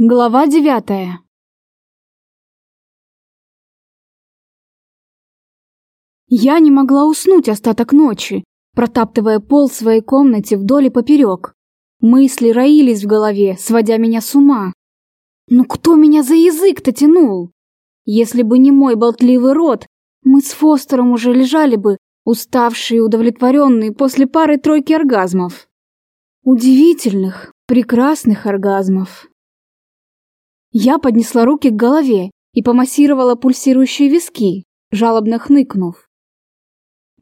Глава девятая Я не могла уснуть остаток ночи, протаптывая пол своей комнате вдоль и поперек. Мысли роились в голове, сводя меня с ума. Ну кто меня за язык-то тянул? Если бы не мой болтливый рот, мы с Фостером уже лежали бы, уставшие и удовлетворенные после пары-тройки оргазмов. Удивительных, прекрасных оргазмов. Я поднесла руки к голове и помассировала пульсирующие виски, жалобно хныкнув.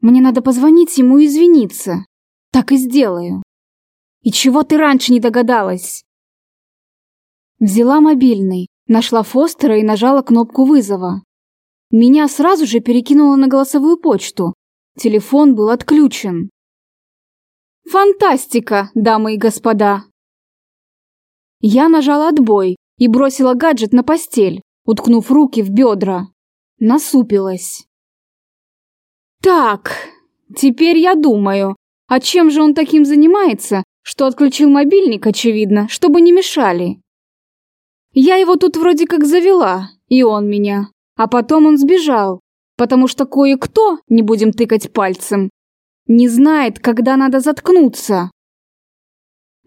Мне надо позвонить ему и извиниться. Так и сделаю. И чего ты раньше не догадалась? Взяла мобильный, нашла Фостера и нажала кнопку вызова. Меня сразу же перекинуло на голосовую почту. Телефон был отключен. Фантастика, дамы и господа! Я нажала отбой и бросила гаджет на постель, уткнув руки в бедра. Насупилась. Так, теперь я думаю, а чем же он таким занимается, что отключил мобильник, очевидно, чтобы не мешали? Я его тут вроде как завела, и он меня. А потом он сбежал, потому что кое-кто, не будем тыкать пальцем, не знает, когда надо заткнуться.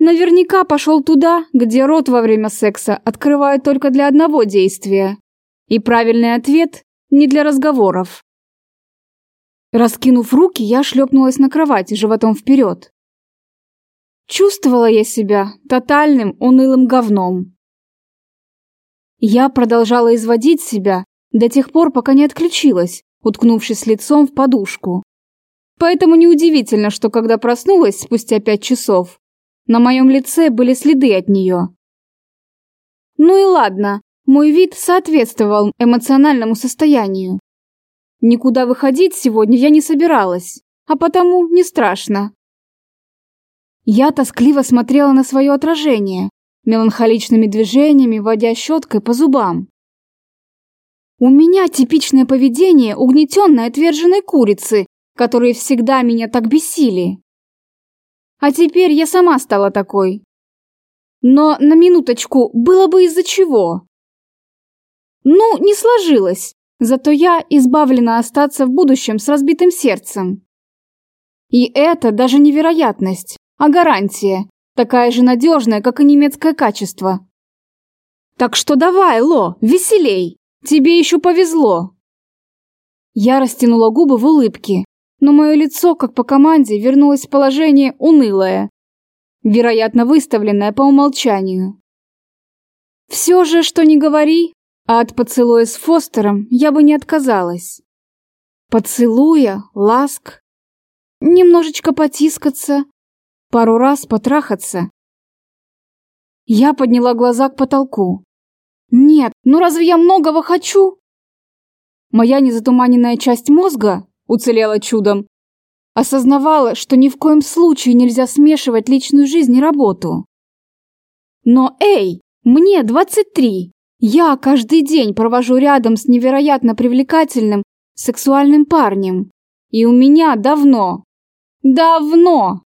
Наверняка пошел туда, где рот во время секса открывают только для одного действия. И правильный ответ не для разговоров. Раскинув руки, я шлепнулась на кровать животом вперед. Чувствовала я себя тотальным унылым говном. Я продолжала изводить себя до тех пор, пока не отключилась, уткнувшись лицом в подушку. Поэтому неудивительно, что когда проснулась спустя пять часов, на моем лице были следы от нее. Ну и ладно, мой вид соответствовал эмоциональному состоянию. Никуда выходить сегодня я не собиралась, а потому не страшно. Я тоскливо смотрела на свое отражение, меланхоличными движениями водя щеткой по зубам. У меня типичное поведение угнетенной отверженной курицы, которые всегда меня так бесили. А теперь я сама стала такой. Но на минуточку было бы из-за чего. Ну, не сложилось, зато я избавлена остаться в будущем с разбитым сердцем. И это даже не вероятность, а гарантия, такая же надежная, как и немецкое качество. Так что давай, Ло, веселей, тебе еще повезло. Я растянула губы в улыбке, но мое лицо, как по команде, вернулось в положение унылое, вероятно, выставленное по умолчанию. Все же, что не говори, а от поцелуя с Фостером я бы не отказалась. Поцелуя, ласк, немножечко потискаться, пару раз потрахаться. Я подняла глаза к потолку. Нет, ну разве я многого хочу? Моя незатуманенная часть мозга уцелела чудом. Осознавала, что ни в коем случае нельзя смешивать личную жизнь и работу. Но эй, мне 23. Я каждый день провожу рядом с невероятно привлекательным сексуальным парнем. И у меня давно, давно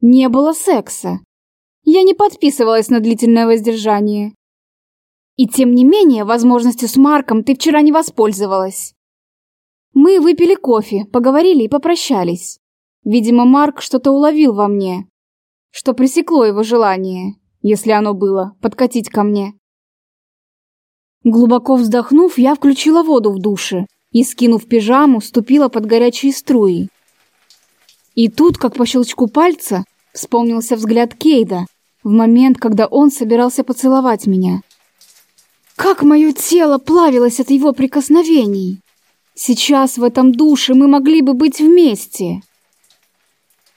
не было секса. Я не подписывалась на длительное воздержание. И тем не менее, возможностью с Марком ты вчера не воспользовалась. Мы выпили кофе, поговорили и попрощались. Видимо, Марк что-то уловил во мне, что пресекло его желание, если оно было, подкатить ко мне. Глубоко вздохнув, я включила воду в душе и, скинув пижаму, ступила под горячие струи. И тут, как по щелчку пальца, вспомнился взгляд Кейда в момент, когда он собирался поцеловать меня. Как мое тело плавилось от его прикосновений! Сейчас в этом душе мы могли бы быть вместе.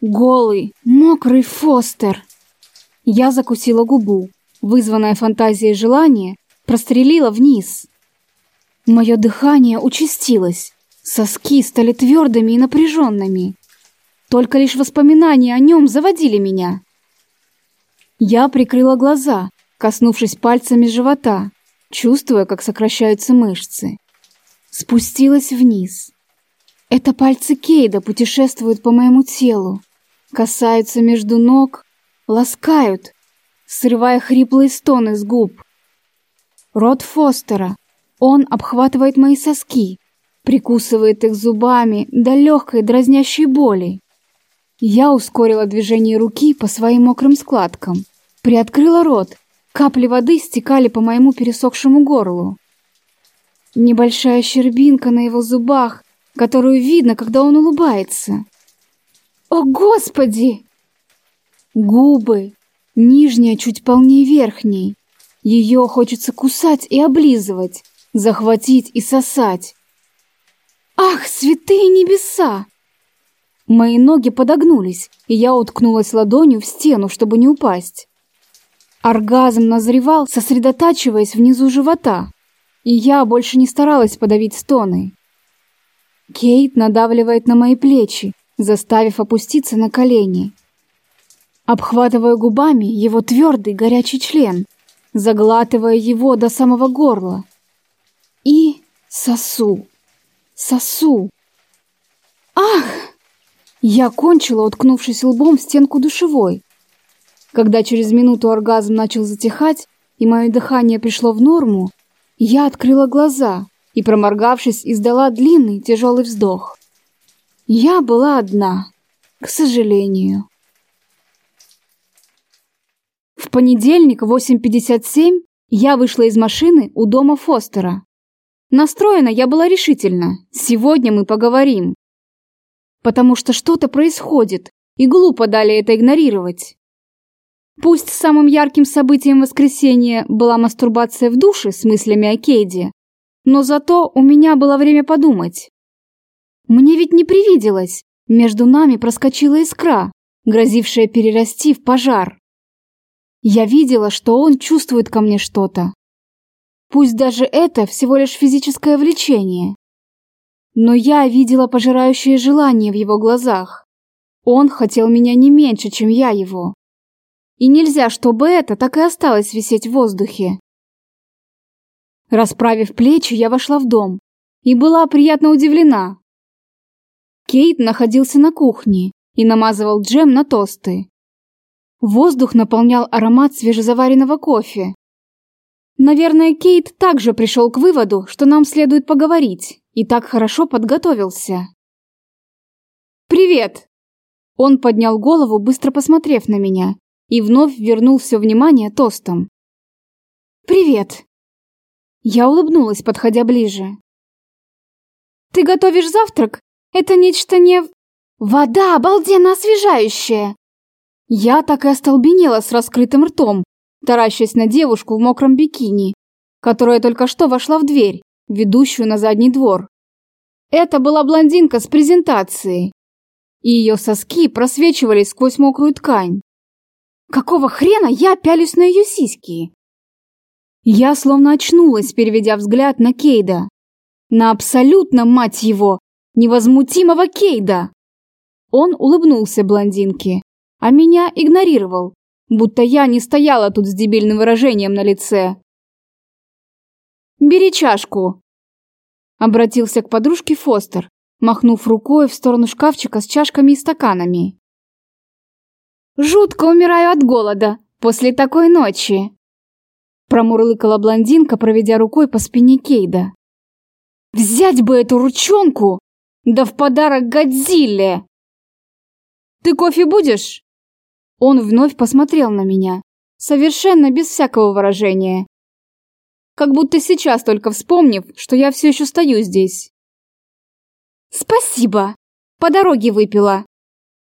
Голый, мокрый Фостер. Я закусила губу. Вызванная фантазией желание прострелила вниз. Мое дыхание участилось. Соски стали твердыми и напряженными. Только лишь воспоминания о нем заводили меня. Я прикрыла глаза, коснувшись пальцами живота, чувствуя, как сокращаются мышцы спустилась вниз. Это пальцы Кейда путешествуют по моему телу, касаются между ног, ласкают, срывая хриплые стоны с губ, Рот Фостера. Он обхватывает мои соски, прикусывает их зубами до легкой дразнящей боли. Я ускорила движение руки по своим мокрым складкам, приоткрыла рот. Капли воды стекали по моему пересохшему горлу. Небольшая щербинка на его зубах, которую видно, когда он улыбается. О, Господи! Губы, нижняя чуть полнее верхней. Ее хочется кусать и облизывать, захватить и сосать. Ах, святые небеса! Мои ноги подогнулись, и я уткнулась ладонью в стену, чтобы не упасть. Оргазм назревал, сосредотачиваясь внизу живота, и я больше не старалась подавить стоны. Кейт надавливает на мои плечи, заставив опуститься на колени. Обхватывая губами его твердый горячий член, заглатывая его до самого горла. И сосу, сосу. Ах! Я кончила, уткнувшись лбом в стенку душевой. Когда через минуту оргазм начал затихать, и мое дыхание пришло в норму, я открыла глаза и, проморгавшись, издала длинный тяжелый вздох. Я была одна, к сожалению. В понедельник в 8.57 я вышла из машины у дома Фостера. Настроена я была решительно. Сегодня мы поговорим. Потому что что-то происходит, и глупо далее это игнорировать. Пусть самым ярким событием воскресенья была мастурбация в душе с мыслями о Кейде, но зато у меня было время подумать. Мне ведь не привиделось. Между нами проскочила искра, грозившая перерасти в пожар. Я видела, что он чувствует ко мне что-то. Пусть даже это всего лишь физическое влечение. Но я видела пожирающее желание в его глазах. Он хотел меня не меньше, чем я его. И нельзя, чтобы это так и осталось висеть в воздухе. Расправив плечи, я вошла в дом и была приятно удивлена. Кейт находился на кухне и намазывал джем на тосты. Воздух наполнял аромат свежезаваренного кофе. Наверное, Кейт также пришел к выводу, что нам следует поговорить, и так хорошо подготовился. «Привет!» Он поднял голову, быстро посмотрев на меня, и вновь вернул все внимание тостом. «Привет!» Я улыбнулась, подходя ближе. «Ты готовишь завтрак это нечто не... Вода обалденно освежающая! Я так и остолбенела с раскрытым ртом, таращась на девушку в мокром бикини, которая только что вошла в дверь, ведущую на задний двор. Это была блондинка с презентацией, и ее соски просвечивались сквозь мокрую ткань. Какого хрена я пялюсь на ее сиськи? Я словно очнулась, переведя взгляд на Кейда. На абсолютно, мать его, невозмутимого Кейда. Он улыбнулся блондинке, а меня игнорировал, будто я не стояла тут с дебильным выражением на лице. «Бери чашку», — обратился к подружке Фостер, махнув рукой в сторону шкафчика с чашками и стаканами. «Жутко умираю от голода после такой ночи», — промурлыкала блондинка, проведя рукой по спине Кейда. «Взять бы эту ручонку да в подарок Годзилле! Ты кофе будешь? Он вновь посмотрел на меня, совершенно без всякого выражения. Как будто сейчас только вспомнив, что я все еще стою здесь. «Спасибо! По дороге выпила!»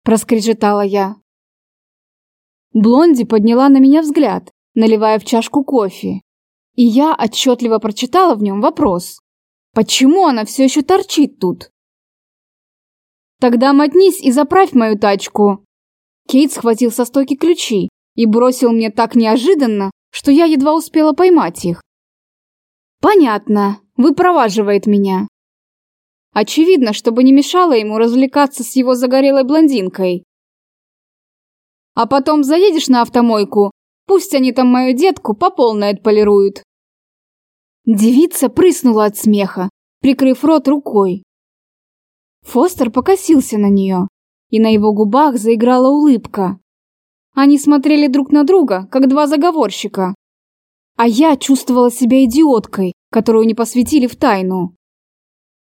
Проскрежетала я. Блонди подняла на меня взгляд, наливая в чашку кофе. И я отчетливо прочитала в нем вопрос. Почему она все еще торчит тут? Тогда мотнись и заправь мою тачку. Кейт схватил со стойки ключи и бросил мне так неожиданно, что я едва успела поймать их. Понятно, выпроваживает меня. Очевидно, чтобы не мешало ему развлекаться с его загорелой блондинкой. А потом заедешь на автомойку, пусть они там мою детку по полной отполируют. Девица прыснула от смеха, прикрыв рот рукой. Фостер покосился на нее, и на его губах заиграла улыбка. Они смотрели друг на друга, как два заговорщика. а я чувствовала себя идиоткой, которую не посвятили в тайну.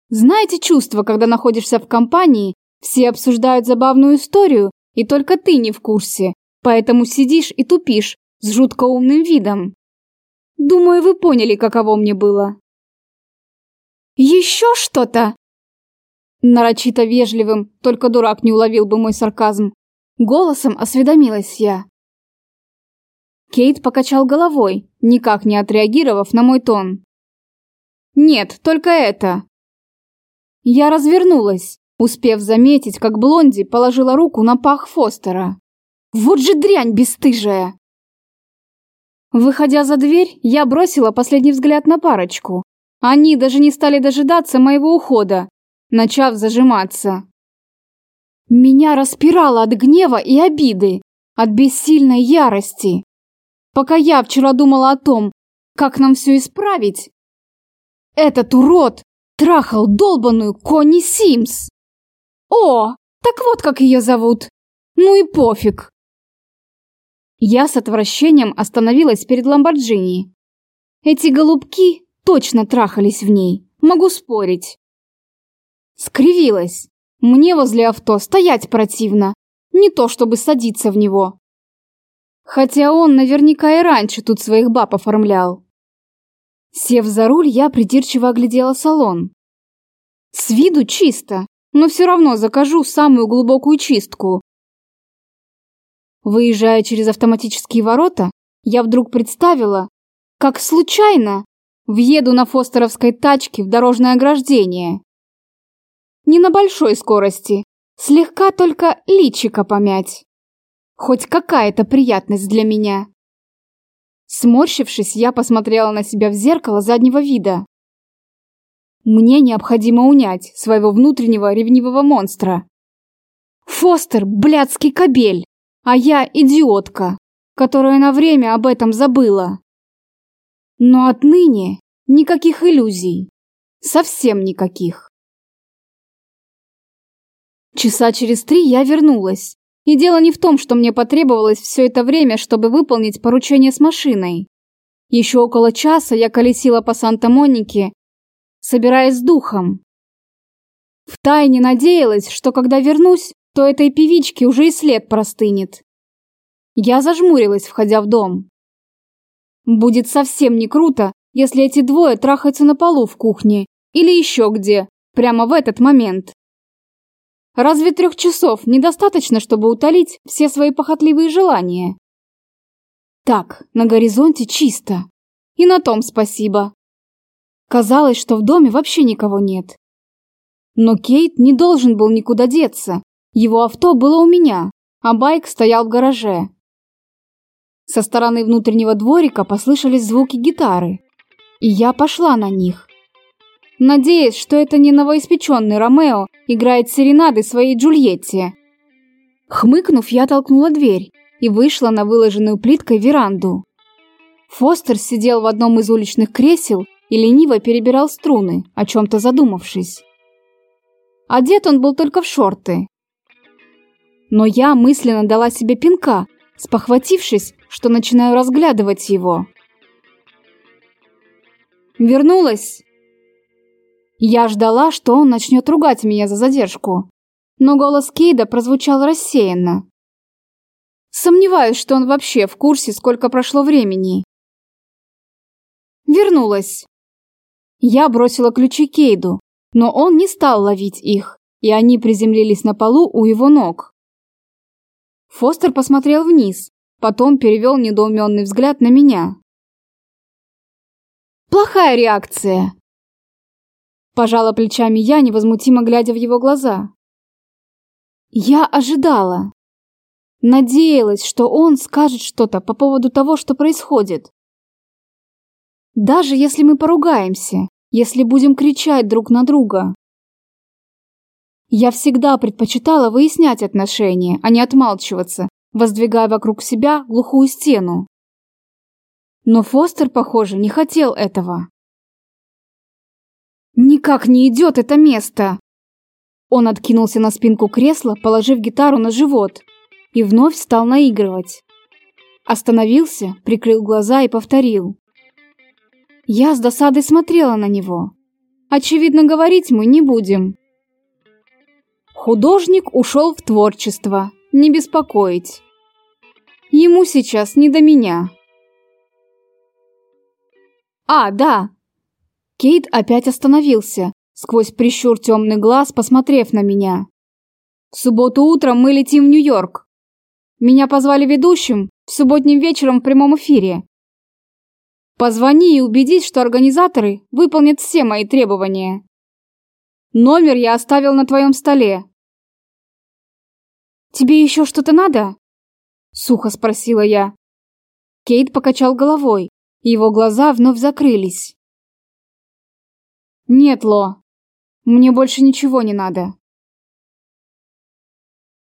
Знаете чувство, когда находишься в компании, все обсуждают забавную историю, и только ты не в курсе, поэтому сидишь и тупишь с жутко умным видом. Думаю, вы поняли, каково мне было. «Еще что-то?» Нарочито вежливым, только дурак не уловил бы мой сарказм. Голосом осведомилась я. Кейт покачал головой, никак не отреагировав на мой тон. «Нет, только это». Я развернулась, успев заметить, как Блонди положила руку на пах Фостера. «Вот же дрянь бесстыжая!» Выходя за дверь, я бросила последний взгляд на парочку. Они даже не стали дожидаться моего ухода, начав зажиматься. Меня распирало от гнева и обиды, от бессильной ярости. Пока я вчера думала о том, как нам все исправить, этот урод трахал долбаную Конни Симс. О, так вот как ее зовут. Ну и пофиг. Я с отвращением остановилась перед Ламборджини. Эти голубки точно трахались в ней, могу спорить. Скривилась. Мне возле авто стоять противно, не то чтобы садиться в него. Хотя он наверняка и раньше тут своих баб оформлял. Сев за руль, я придирчиво оглядела салон. С виду чисто, но все равно закажу самую глубокую чистку. Выезжая через автоматические ворота, я вдруг представила, как случайно въеду на фостеровской тачке в дорожное ограждение. Не на большой скорости, слегка только личика помять. Хоть какая-то приятность для меня. Сморщившись, я посмотрела на себя в зеркало заднего вида. Мне необходимо унять своего внутреннего ревнивого монстра. Фостер – блядский кобель, а я – идиотка, которая на время об этом забыла. Но отныне никаких иллюзий. Совсем никаких. Часа через три я вернулась. И дело не в том, что мне потребовалось все это время, чтобы выполнить поручение с машиной. Еще около часа я колесила по Санта-Монике, собираясь с духом. Втайне надеялась, что когда вернусь, то этой певичке уже и след простынет. Я зажмурилась, входя в дом. Будет совсем не круто, если эти двое трахаются на полу в кухне или еще где, прямо в этот момент. Разве трех часов недостаточно, чтобы утолить все свои похотливые желания? Так, на горизонте чисто. И на том спасибо. Казалось, что в доме вообще никого нет. Но Кейт не должен был никуда деться. Его авто было у меня, а байк стоял в гараже. Со стороны внутреннего дворика послышались звуки гитары, и я пошла на них надеясь, что это не новоиспеченный Ромео играет серенады своей Джульетте. Хмыкнув, я толкнула дверь и вышла на выложенную плиткой веранду. Фостер сидел в одном из уличных кресел и лениво перебирал струны, о чем-то задумавшись. Одет он был только в шорты. Но я мысленно дала себе пинка, спохватившись, что начинаю разглядывать его. «Вернулась?» Я ждала, что он начнет ругать меня за задержку, но голос Кейда прозвучал рассеянно. Сомневаюсь, что он вообще в курсе, сколько прошло времени. Вернулась. Я бросила ключи Кейду, но он не стал ловить их, и они приземлились на полу у его ног. Фостер посмотрел вниз, потом перевел недоуменный взгляд на меня. Плохая реакция. Пожала плечами я, невозмутимо глядя в его глаза. Я ожидала. Надеялась, что он скажет что-то по поводу того, что происходит. Даже если мы поругаемся, если будем кричать друг на друга. Я всегда предпочитала выяснять отношения, а не отмалчиваться, воздвигая вокруг себя глухую стену. Но Фостер, похоже, не хотел этого. Никак не идет это место. Он откинулся на спинку кресла, положив гитару на живот, и вновь стал наигрывать. Остановился, прикрыл глаза и повторил. Я с досадой смотрела на него. Очевидно, говорить мы не будем. Художник ушел в творчество, не беспокоить. Ему сейчас не до меня. А, да. Кейт опять остановился, сквозь прищур темный глаз, посмотрев на меня. В субботу утром мы летим в Нью-Йорк. Меня позвали ведущим в субботним вечером в прямом эфире. Позвони и убедись, что организаторы выполнят все мои требования. Номер я оставил на твоем столе. Тебе еще что-то надо? Сухо спросила я. Кейт покачал головой, и его глаза вновь закрылись. Нет, Ло, мне больше ничего не надо.